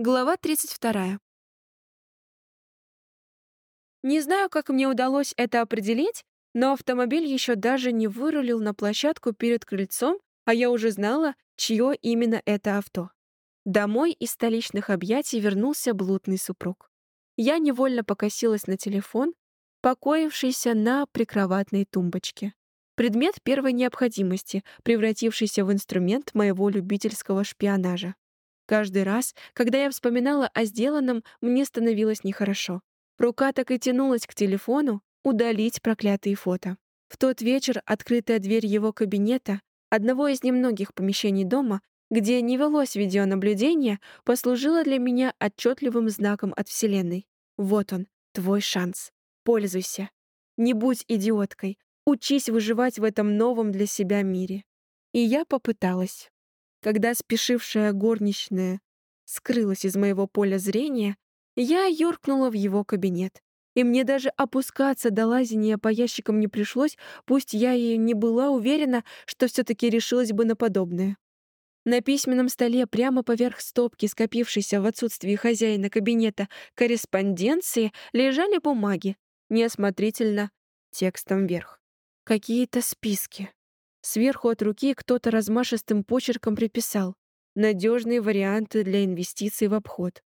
Глава 32. Не знаю, как мне удалось это определить, но автомобиль еще даже не вырулил на площадку перед крыльцом, а я уже знала, чье именно это авто. Домой из столичных объятий вернулся блудный супруг. Я невольно покосилась на телефон, покоившийся на прикроватной тумбочке. Предмет первой необходимости, превратившийся в инструмент моего любительского шпионажа. Каждый раз, когда я вспоминала о сделанном, мне становилось нехорошо. Рука так и тянулась к телефону удалить проклятые фото. В тот вечер открытая дверь его кабинета, одного из немногих помещений дома, где не велось видеонаблюдение, послужила для меня отчетливым знаком от Вселенной. Вот он, твой шанс. Пользуйся. Не будь идиоткой. Учись выживать в этом новом для себя мире. И я попыталась. Когда спешившая горничная скрылась из моего поля зрения, я юркнула в его кабинет. И мне даже опускаться до лазения по ящикам не пришлось, пусть я и не была уверена, что все таки решилась бы на подобное. На письменном столе прямо поверх стопки, скопившейся в отсутствии хозяина кабинета корреспонденции, лежали бумаги, неосмотрительно текстом вверх. Какие-то списки. Сверху от руки кто-то размашистым почерком приписал «Надежные варианты для инвестиций в обход».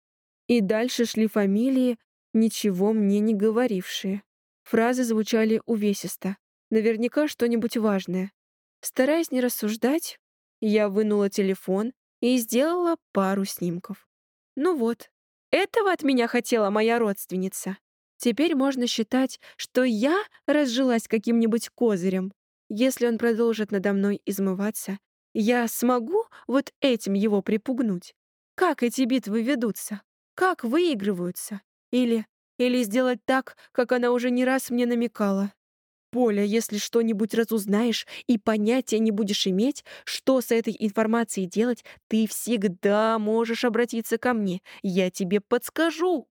И дальше шли фамилии, ничего мне не говорившие. Фразы звучали увесисто. Наверняка что-нибудь важное. Стараясь не рассуждать, я вынула телефон и сделала пару снимков. Ну вот, этого от меня хотела моя родственница. Теперь можно считать, что я разжилась каким-нибудь козырем. Если он продолжит надо мной измываться, я смогу вот этим его припугнуть? Как эти битвы ведутся? Как выигрываются? Или... Или сделать так, как она уже не раз мне намекала? Поля, если что-нибудь разузнаешь и понятия не будешь иметь, что с этой информацией делать, ты всегда можешь обратиться ко мне. Я тебе подскажу.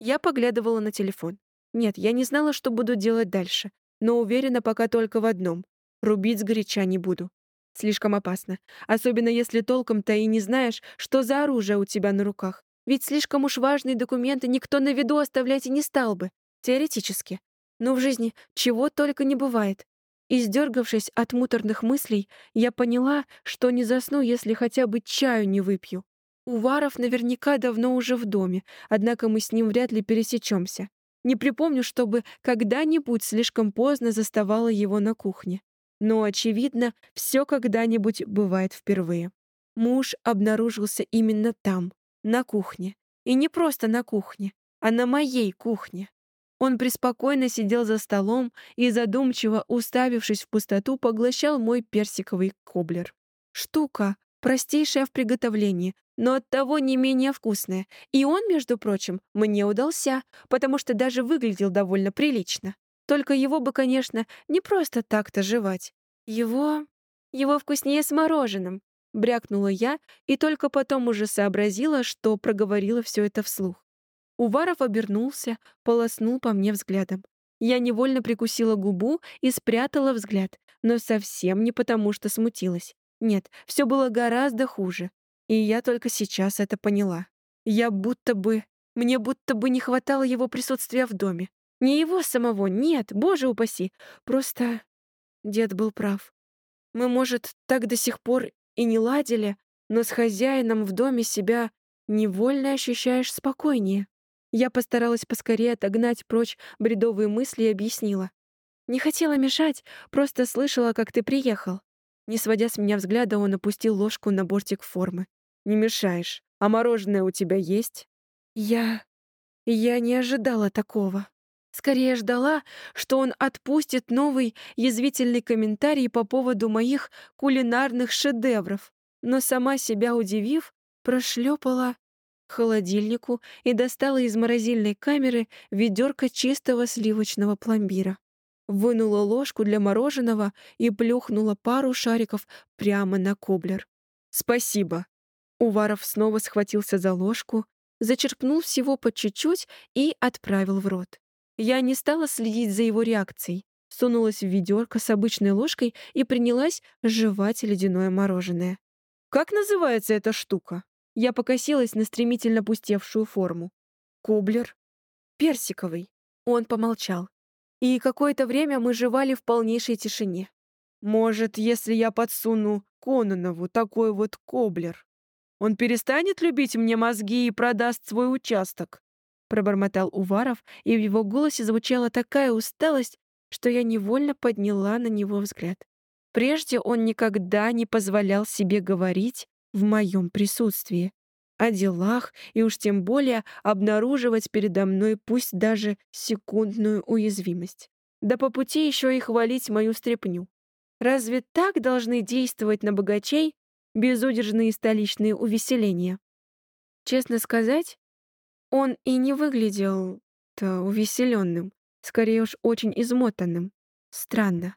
Я поглядывала на телефон. Нет, я не знала, что буду делать дальше но уверена пока только в одном — рубить сгоряча не буду. Слишком опасно. Особенно если толком-то и не знаешь, что за оружие у тебя на руках. Ведь слишком уж важные документы никто на виду оставлять и не стал бы. Теоретически. Но в жизни чего только не бывает. Издергавшись от муторных мыслей, я поняла, что не засну, если хотя бы чаю не выпью. Уваров наверняка давно уже в доме, однако мы с ним вряд ли пересечемся. Не припомню, чтобы когда-нибудь слишком поздно заставала его на кухне. Но, очевидно, все когда-нибудь бывает впервые. Муж обнаружился именно там, на кухне. И не просто на кухне, а на моей кухне. Он преспокойно сидел за столом и, задумчиво уставившись в пустоту, поглощал мой персиковый коблер. Штука, простейшая в приготовлении, но оттого не менее вкусная. И он, между прочим, мне удался, потому что даже выглядел довольно прилично. Только его бы, конечно, не просто так-то жевать. Его... его вкуснее с мороженым, брякнула я и только потом уже сообразила, что проговорила все это вслух. Уваров обернулся, полоснул по мне взглядом. Я невольно прикусила губу и спрятала взгляд, но совсем не потому, что смутилась. Нет, все было гораздо хуже. И я только сейчас это поняла. Я будто бы... Мне будто бы не хватало его присутствия в доме. Не его самого, нет, боже упаси. Просто дед был прав. Мы, может, так до сих пор и не ладили, но с хозяином в доме себя невольно ощущаешь спокойнее. Я постаралась поскорее отогнать прочь бредовые мысли и объяснила. Не хотела мешать, просто слышала, как ты приехал. Не сводя с меня взгляда, он опустил ложку на бортик формы. «Не мешаешь. А мороженое у тебя есть?» «Я... я не ожидала такого. Скорее ждала, что он отпустит новый язвительный комментарий по поводу моих кулинарных шедевров, но сама себя удивив, прошлепала к холодильнику и достала из морозильной камеры ведерко чистого сливочного пломбира вынула ложку для мороженого и плюхнула пару шариков прямо на коблер. «Спасибо». Уваров снова схватился за ложку, зачерпнул всего по чуть-чуть и отправил в рот. Я не стала следить за его реакцией, сунулась в ведерко с обычной ложкой и принялась жевать ледяное мороженое. «Как называется эта штука?» Я покосилась на стремительно пустевшую форму. Коблер. Персиковый. Он помолчал. И какое-то время мы жевали в полнейшей тишине. Может, если я подсуну Кононову такой вот коблер, он перестанет любить мне мозги и продаст свой участок? Пробормотал Уваров, и в его голосе звучала такая усталость, что я невольно подняла на него взгляд. Прежде он никогда не позволял себе говорить в моем присутствии о делах и уж тем более обнаруживать передо мной пусть даже секундную уязвимость. Да по пути еще и хвалить мою стряпню. Разве так должны действовать на богачей безудержные столичные увеселения? Честно сказать, он и не выглядел-то увеселенным, скорее уж очень измотанным. Странно.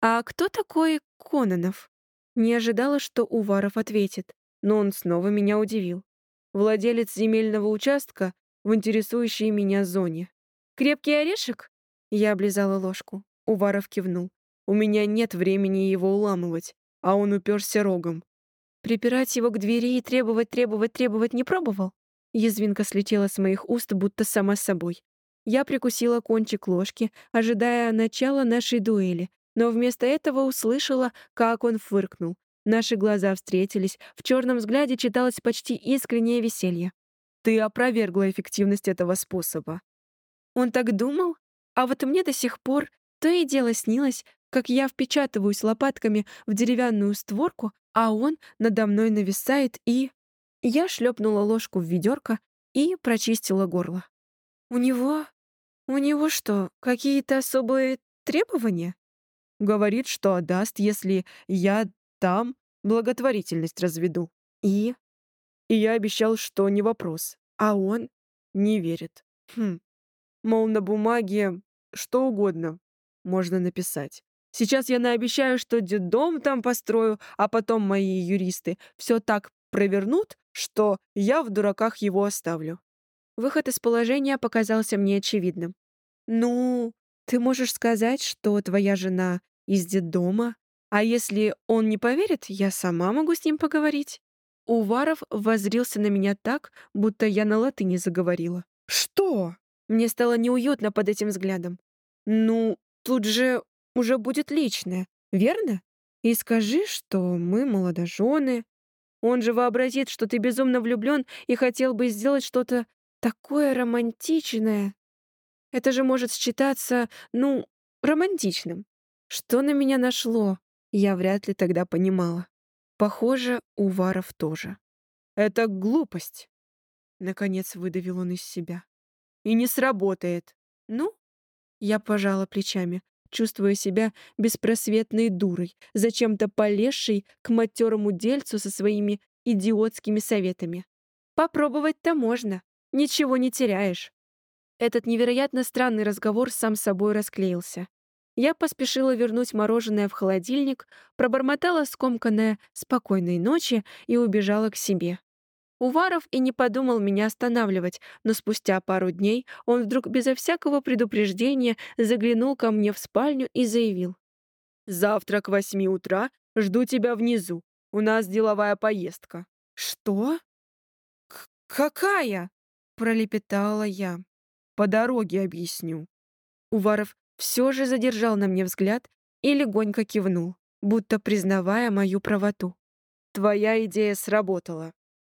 «А кто такой Кононов?» Не ожидала, что Уваров ответит, но он снова меня удивил. Владелец земельного участка в интересующей меня зоне. «Крепкий орешек?» Я облизала ложку. Уваров кивнул. «У меня нет времени его уламывать, а он уперся рогом». Припирать его к двери и требовать, требовать, требовать не пробовал? Язвинка слетела с моих уст, будто сама собой. Я прикусила кончик ложки, ожидая начала нашей дуэли, но вместо этого услышала, как он фыркнул. Наши глаза встретились, в черном взгляде читалось почти искреннее веселье. «Ты опровергла эффективность этого способа». Он так думал? А вот мне до сих пор то и дело снилось, как я впечатываюсь лопатками в деревянную створку, а он надо мной нависает и... Я шлепнула ложку в ведерко и прочистила горло. «У него... у него что, какие-то особые требования?» Говорит, что отдаст, если я там благотворительность разведу. И? И я обещал, что не вопрос. А он не верит. Хм. Мол, на бумаге что угодно можно написать. Сейчас я наобещаю, что дом там построю, а потом мои юристы все так провернут, что я в дураках его оставлю. Выход из положения показался мне очевидным. «Ну, ты можешь сказать, что твоя жена из детдома. А если он не поверит, я сама могу с ним поговорить». Уваров возрился на меня так, будто я на латыни заговорила. «Что?» Мне стало неуютно под этим взглядом. «Ну, тут же уже будет личное, верно? И скажи, что мы молодожены. Он же вообразит, что ты безумно влюблен и хотел бы сделать что-то такое романтичное. Это же может считаться, ну, романтичным. Что на меня нашло, я вряд ли тогда понимала. Похоже, Уваров тоже. «Это глупость!» Наконец выдавил он из себя. «И не сработает!» «Ну?» Я пожала плечами, чувствуя себя беспросветной дурой, зачем-то полезшей к матерому дельцу со своими идиотскими советами. «Попробовать-то можно, ничего не теряешь». Этот невероятно странный разговор сам собой расклеился. Я поспешила вернуть мороженое в холодильник, пробормотала скомканное «спокойной ночи» и убежала к себе. Уваров и не подумал меня останавливать, но спустя пару дней он вдруг безо всякого предупреждения заглянул ко мне в спальню и заявил. «Завтра к восьми утра жду тебя внизу. У нас деловая поездка». «Что? К какая?» — пролепетала я. «По дороге объясню». Уваров все же задержал на мне взгляд и легонько кивнул, будто признавая мою правоту. «Твоя идея сработала.